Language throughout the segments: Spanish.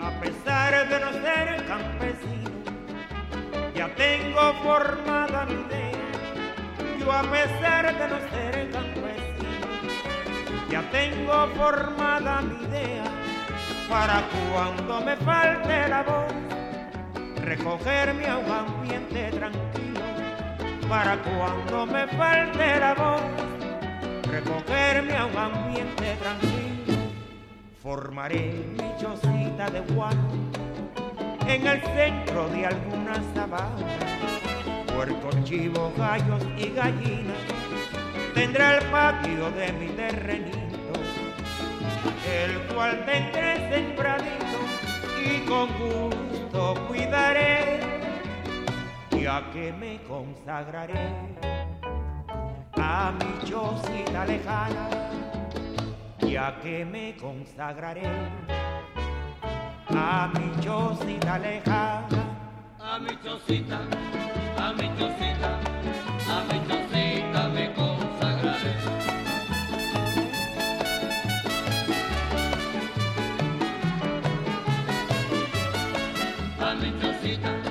A pesar de no ser el campesino, ya tengo formada mi idea. Yo a pesar de no ser el campesino, ya tengo formada mi idea. Para cuando me falte la voz, recoger mi agua ambiente tranquilo para cuando me falte la voz ambiente tranquilo, formaré mi chocita de guano en el centro de alguna sabana, puercos, chivos, gallos y gallinas, tendrá el patio de mi terrenito, el cual tendré sembradito y con gusto cuidaré, ya que me consagraré a mi chocita lejana, ya que me consagraré a mi chocita lejana, a mi chocita, a mi chocita, a mi chocita me consagraré. A mi chocita,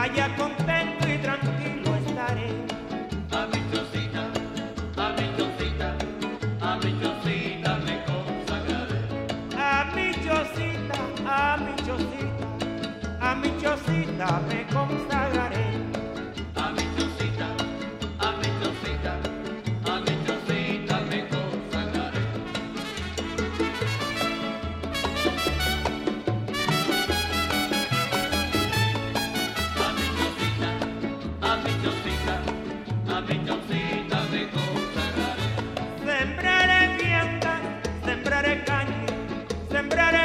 allá contento y tranquilo estaré. A mi chocita, a mi chocita, a mi chocita me consagraré. A mi chocita, a mi chocita, a mi chocita me consagraré. Consagraré.